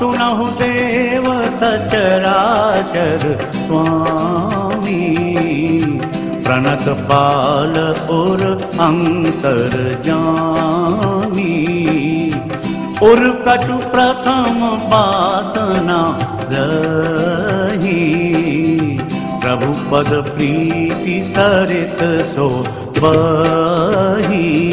सुनहु देव सचराचर स्वामी। प्रणत पाल उर अंतर जामी। उर कटु प्रथम बासना रही। प्रभु पद प्रीति सरित सो बही।